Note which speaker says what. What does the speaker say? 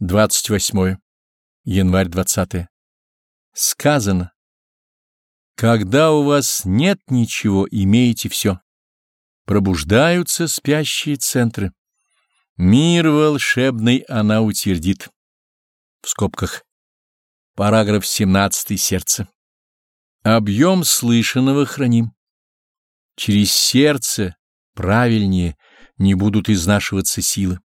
Speaker 1: 28 январь 20 сказано. Когда у вас нет ничего имеете все пробуждаются спящие центры. Мир волшебный она утвердит в скобках. Параграф 17 сердце. Объем слышанного храним. Через сердце правильнее не будут изнашиваться силы